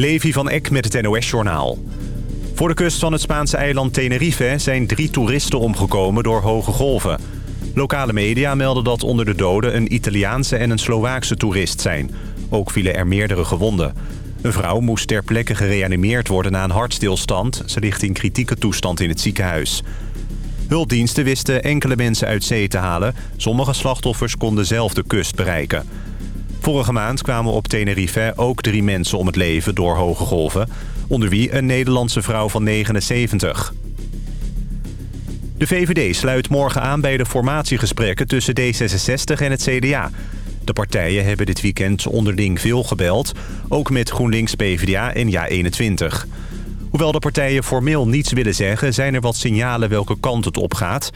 Levi van Eck met het NOS-journaal. Voor de kust van het Spaanse eiland Tenerife zijn drie toeristen omgekomen door hoge golven. Lokale media melden dat onder de doden een Italiaanse en een Slovaakse toerist zijn. Ook vielen er meerdere gewonden. Een vrouw moest ter plekke gereanimeerd worden na een hartstilstand. Ze ligt in kritieke toestand in het ziekenhuis. Hulpdiensten wisten enkele mensen uit zee te halen. Sommige slachtoffers konden zelf de kust bereiken. Vorige maand kwamen op Tenerife ook drie mensen om het leven door hoge golven. Onder wie een Nederlandse vrouw van 79. De VVD sluit morgen aan bij de formatiegesprekken tussen D66 en het CDA. De partijen hebben dit weekend onderling veel gebeld. Ook met GroenLinks, PvdA en JA21. Hoewel de partijen formeel niets willen zeggen... zijn er wat signalen welke kant het op gaat...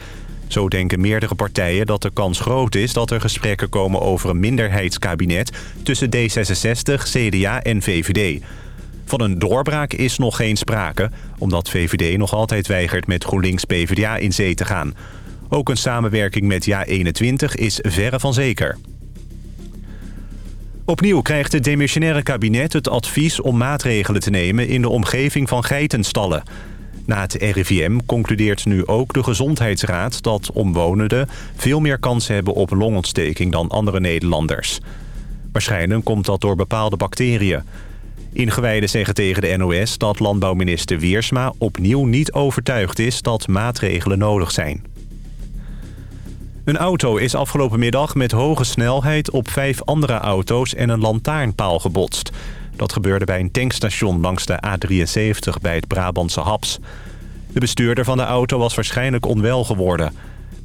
Zo denken meerdere partijen dat de kans groot is dat er gesprekken komen over een minderheidskabinet tussen D66, CDA en VVD. Van een doorbraak is nog geen sprake, omdat VVD nog altijd weigert met GroenLinks-PVDA in zee te gaan. Ook een samenwerking met JA21 is verre van zeker. Opnieuw krijgt het demissionaire kabinet het advies om maatregelen te nemen in de omgeving van geitenstallen. Na het RIVM concludeert nu ook de Gezondheidsraad dat omwonenden veel meer kans hebben op longontsteking dan andere Nederlanders. Waarschijnlijk komt dat door bepaalde bacteriën. Ingewijden zeggen tegen de NOS dat landbouwminister Wiersma opnieuw niet overtuigd is dat maatregelen nodig zijn. Een auto is afgelopen middag met hoge snelheid op vijf andere auto's en een lantaarnpaal gebotst. Dat gebeurde bij een tankstation langs de A73 bij het Brabantse Haps. De bestuurder van de auto was waarschijnlijk onwel geworden.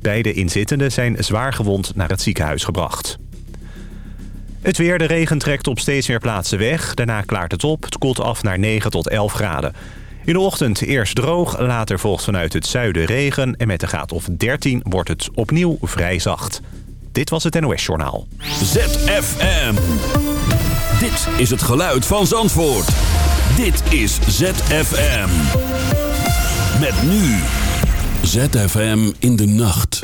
Beide inzittenden zijn zwaar gewond naar het ziekenhuis gebracht. Het weer, de regen trekt op steeds meer plaatsen weg. Daarna klaart het op, het koelt af naar 9 tot 11 graden. In de ochtend eerst droog, later volgt vanuit het zuiden regen... en met de graad of 13 wordt het opnieuw vrij zacht. Dit was het NOS Journaal. ZFM. Dit is het geluid van Zandvoort. Dit is ZFM. Met nu. ZFM in de nacht.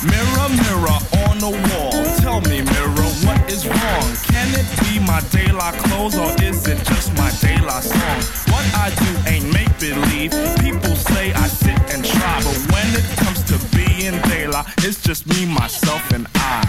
Mirror, mirror on the wall. Tell me, mirror, what is wrong? Can it be my daylight clothes or is it just my daylight song? What I do ain't make People say I sit and try, but when it comes to being daylight, it's just me, myself, and I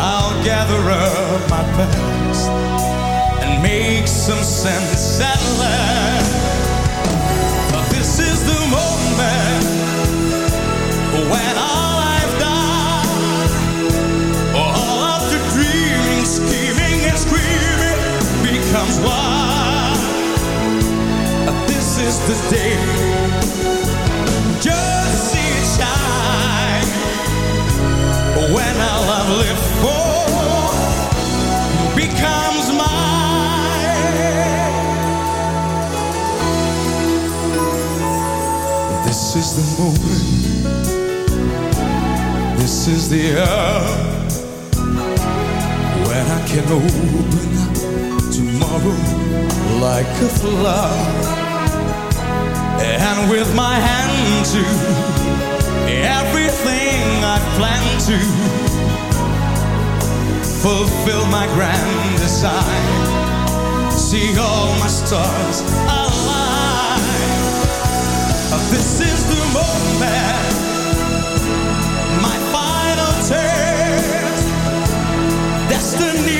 I'll gather up my past and make some sense at last. open tomorrow like a flower And with my hand to everything I plan to Fulfill my grand design See all my stars align This is the moment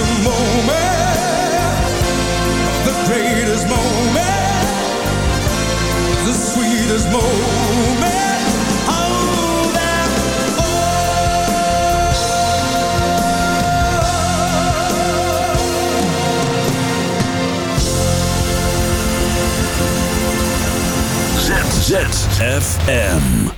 a moment, the greatest moment, the sweetest moment. ZFM.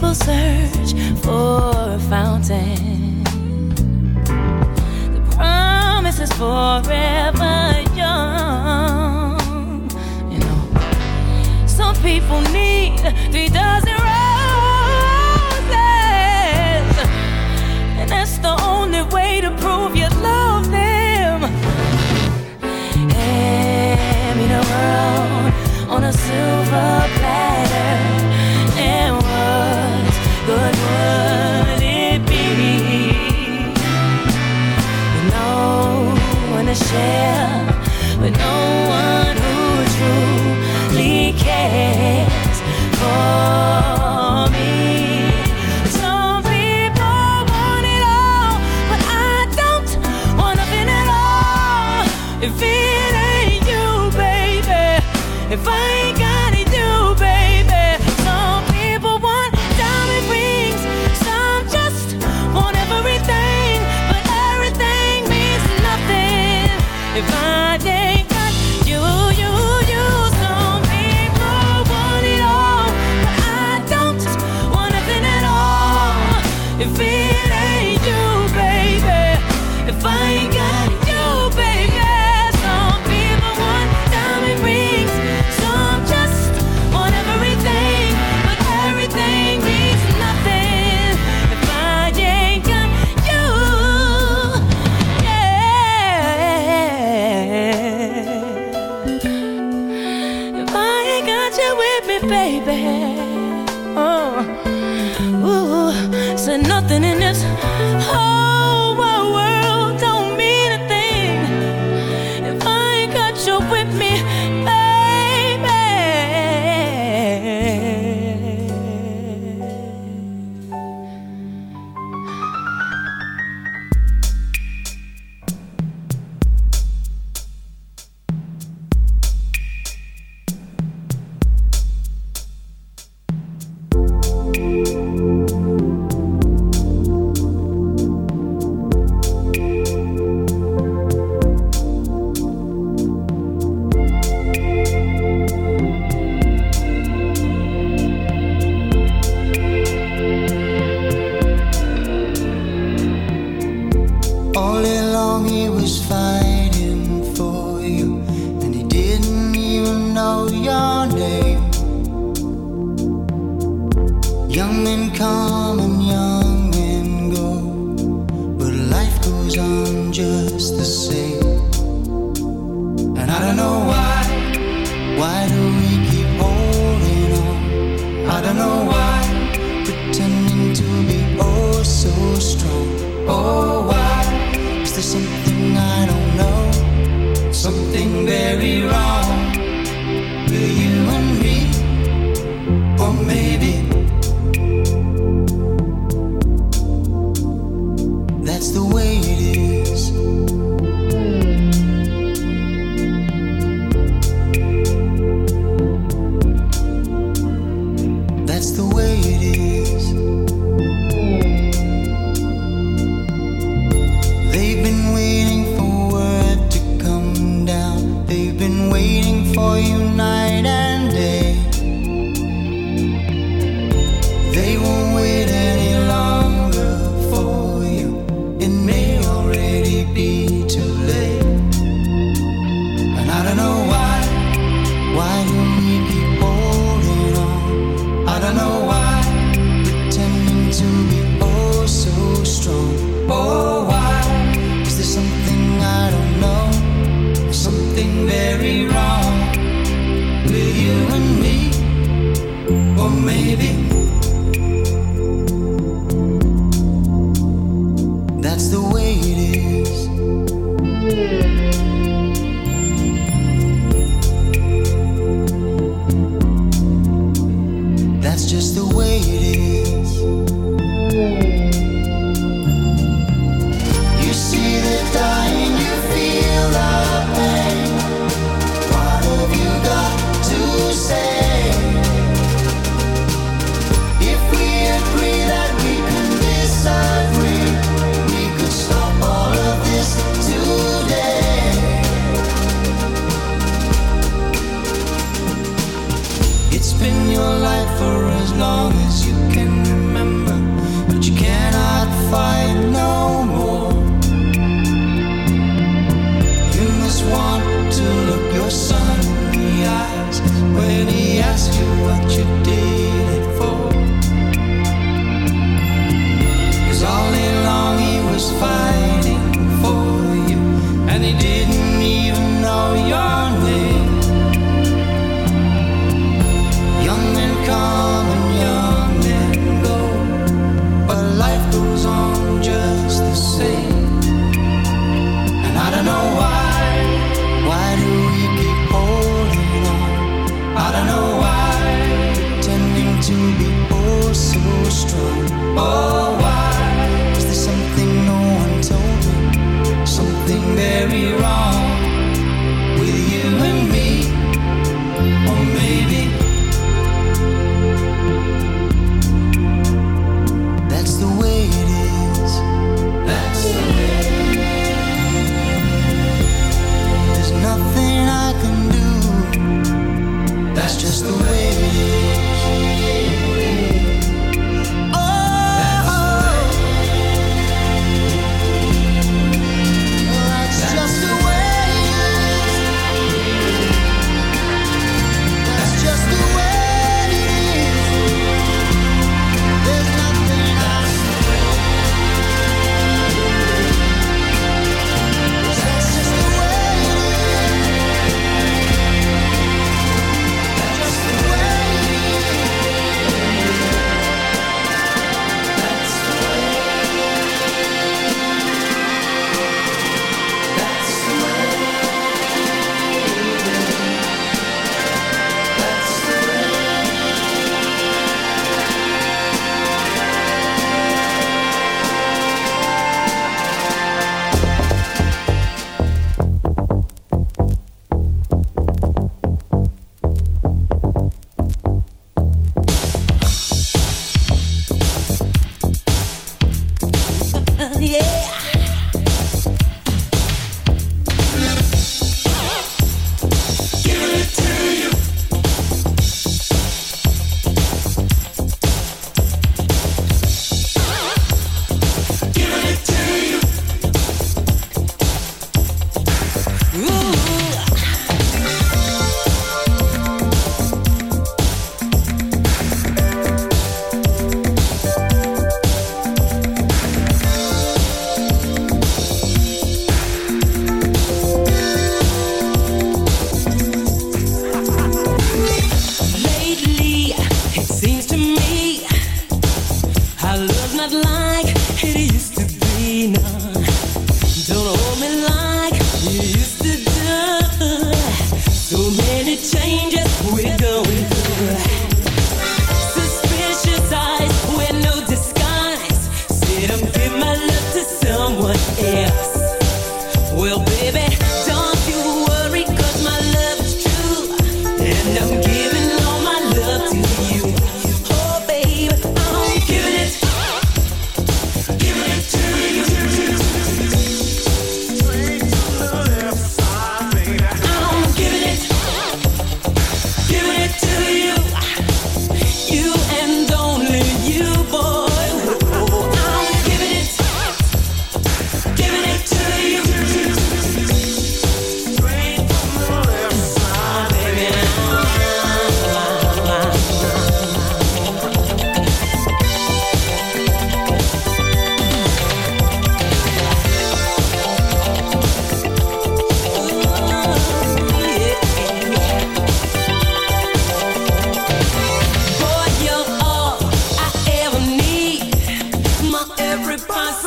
people search for a fountain. The promise is forever young. You know, some people need three dozen roses, and that's the only way to prove you love them. And me a world on a silver. the shell with no one who truly cares for. nothing in this. life goes on just the same. And I don't know why, why do we keep holding on? I don't know why, pretending to be oh so strong. Oh.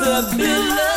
the pillar.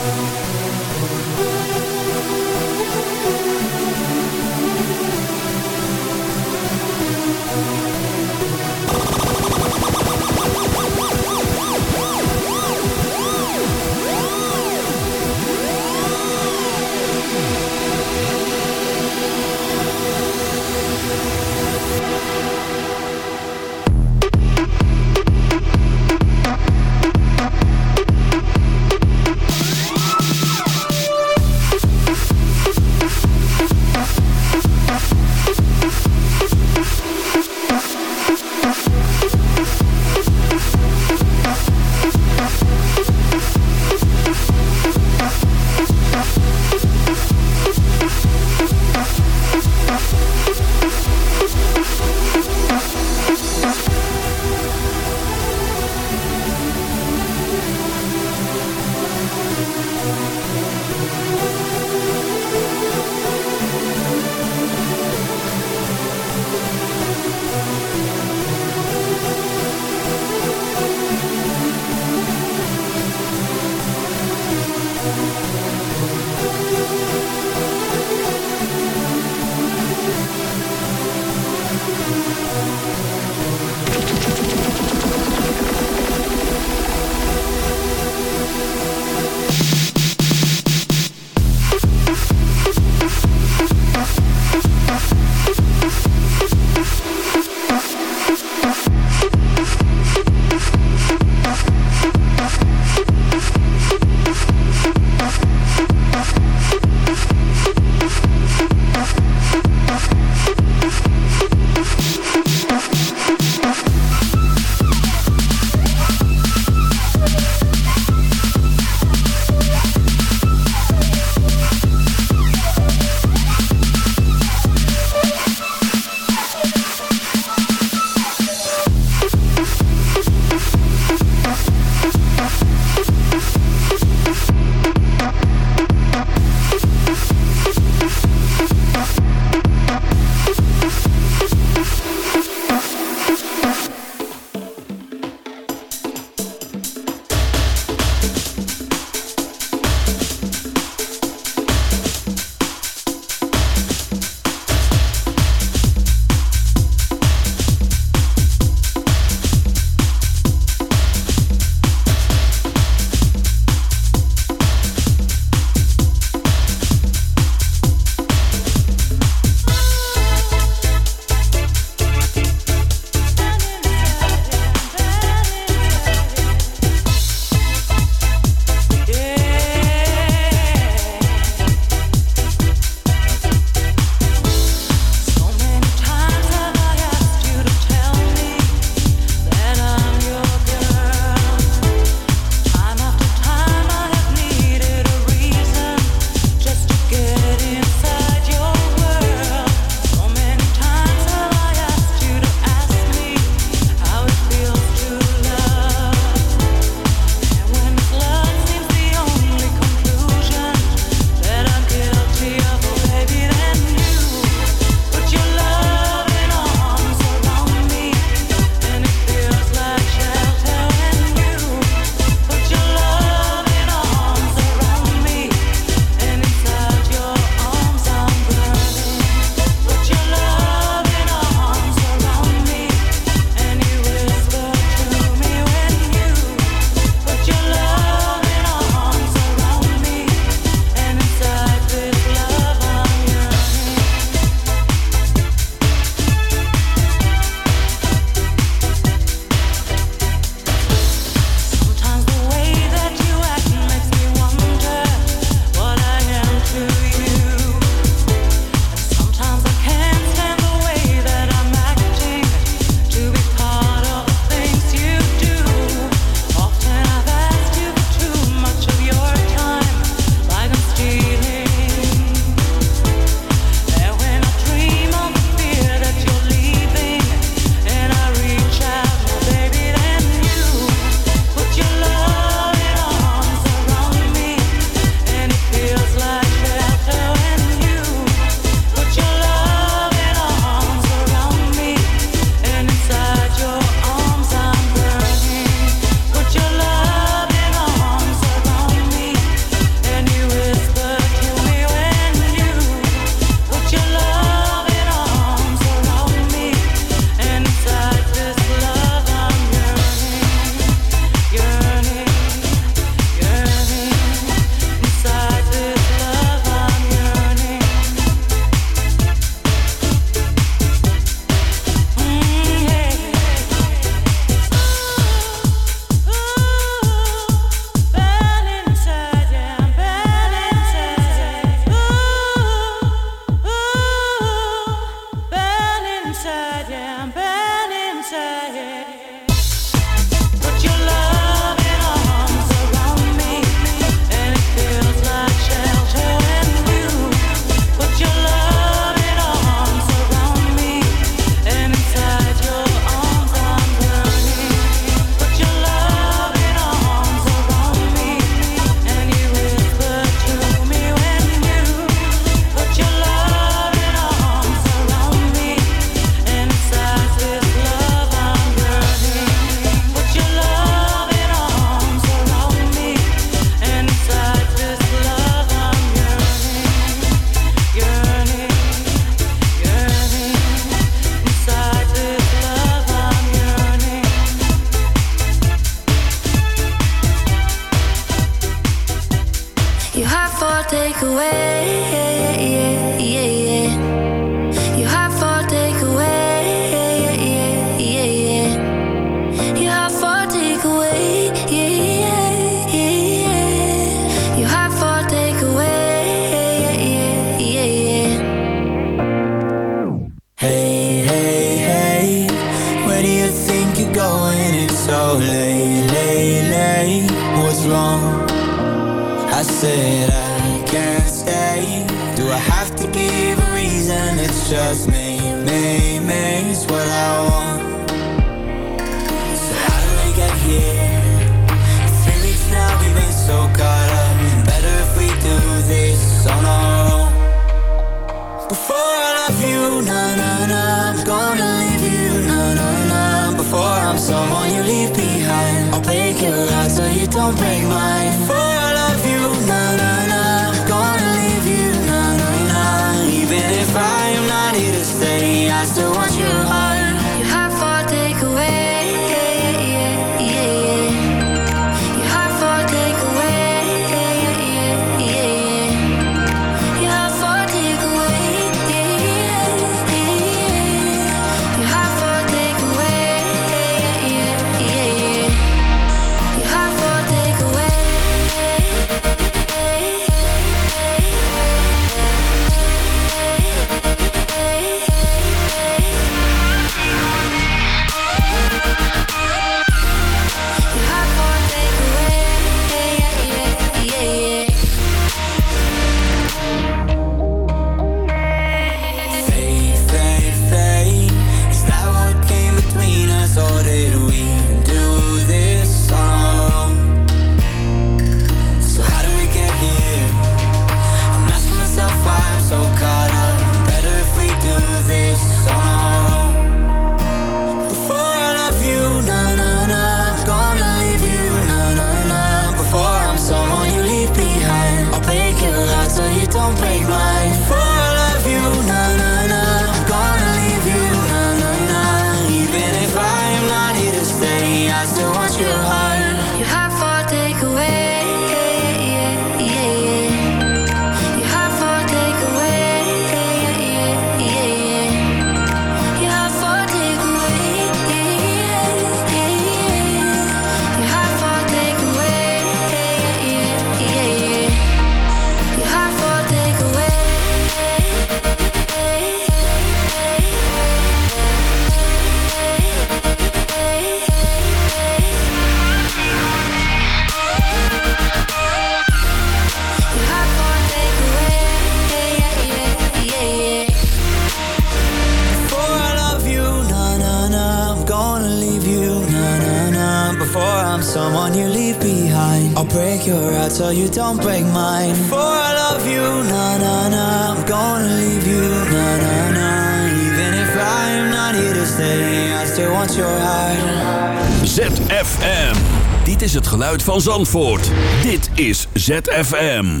you don't break mine For I love you, na na na I'm gonna leave you, na na na Even if I'm not here to stay I still want your heart ZFM Dit is het geluid van Zandvoort Dit is ZFM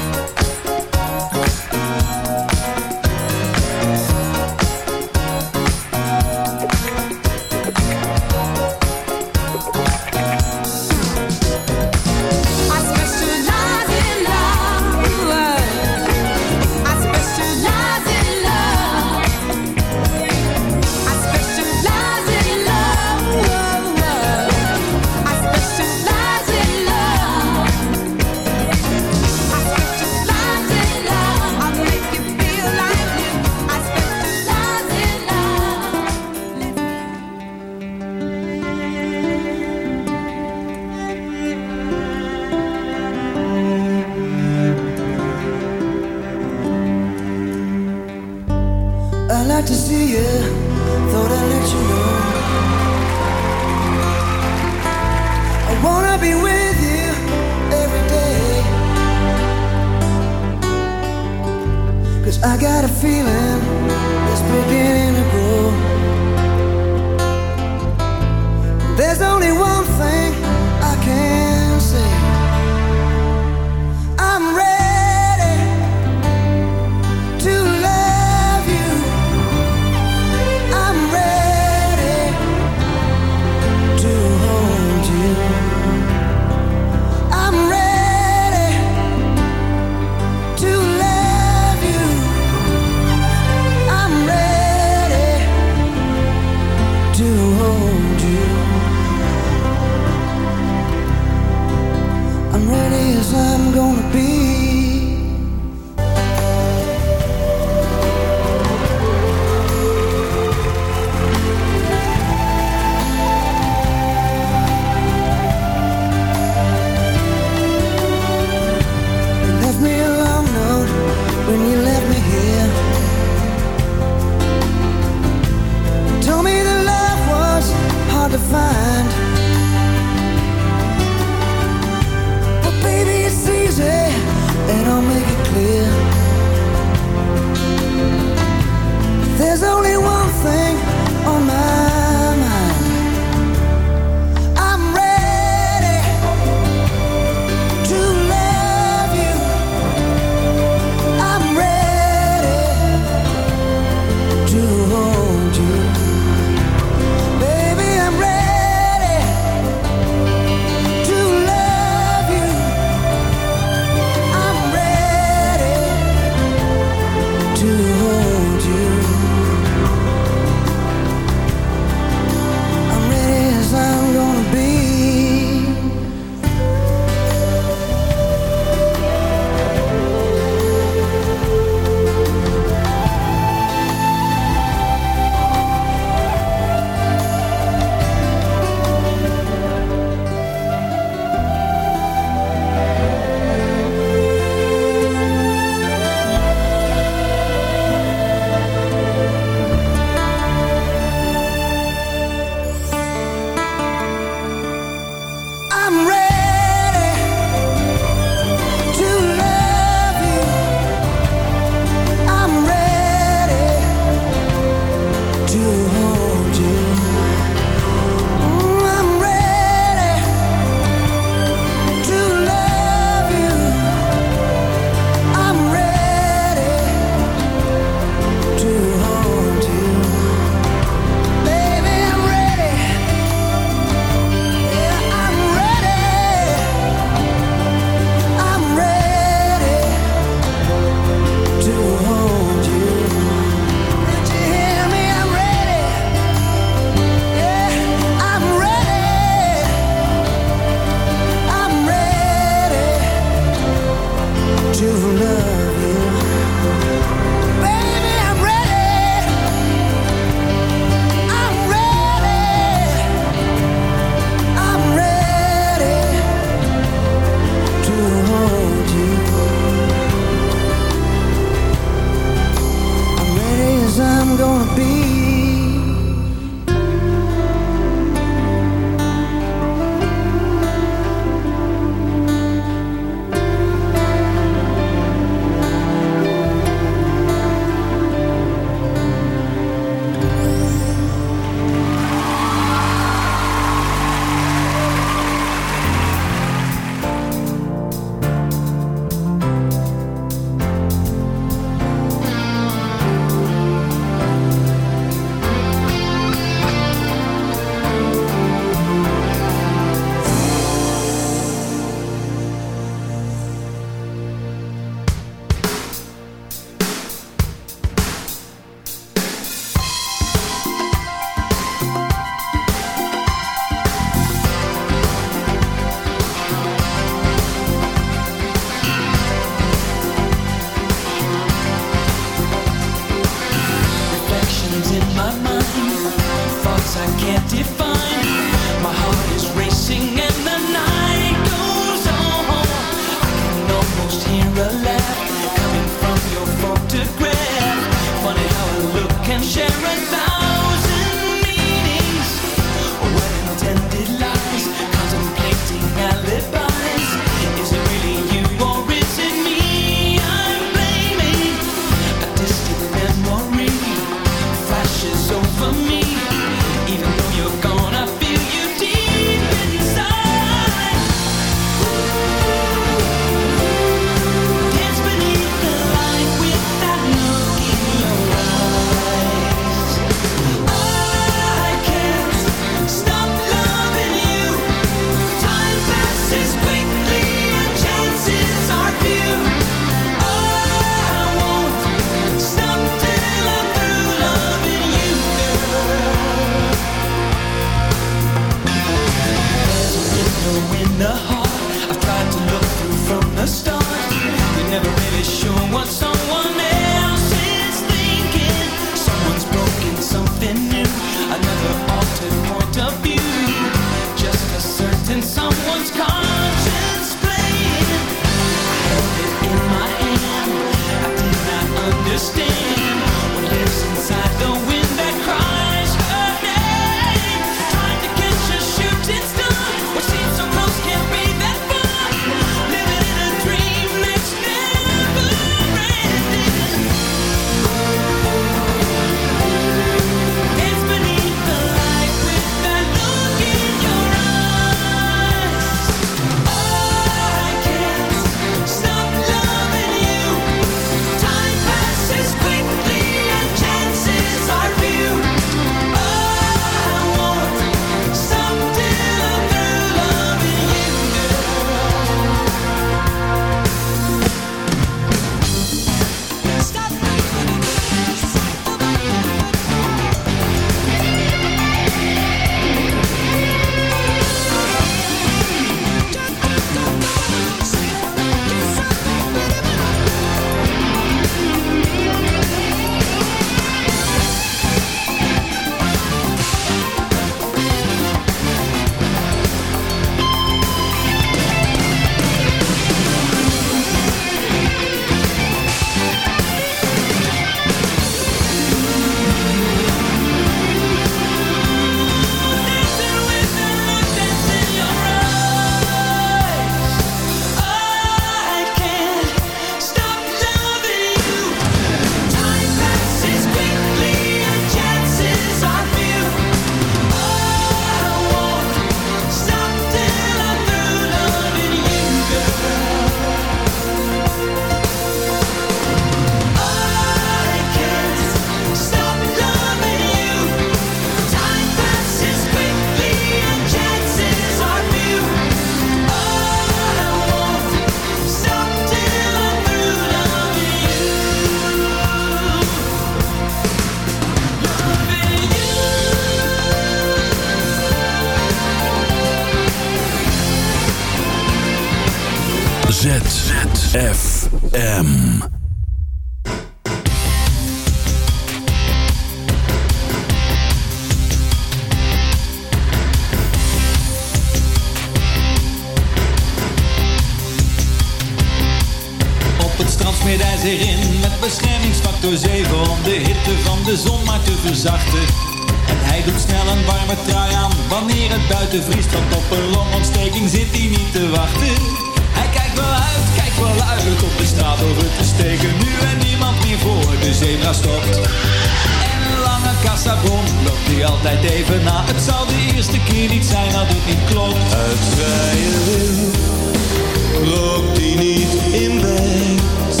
altijd even na. Het zal de eerste keer niet zijn dat het niet klopt. Het vrije wil, loopt die niet in bed.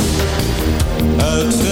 Het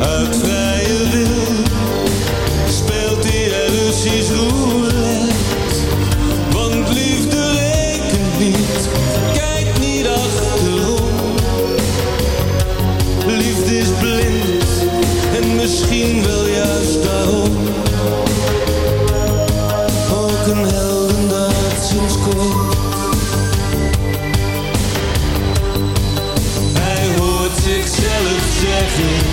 uit vrije wil speelt die dus illusies roulette. Want liefde rekent niet, kijk niet achterom. Liefde is blind en misschien wel juist daarom. Ook een heldendaad sinds kort. Hij hoort zichzelf zeggen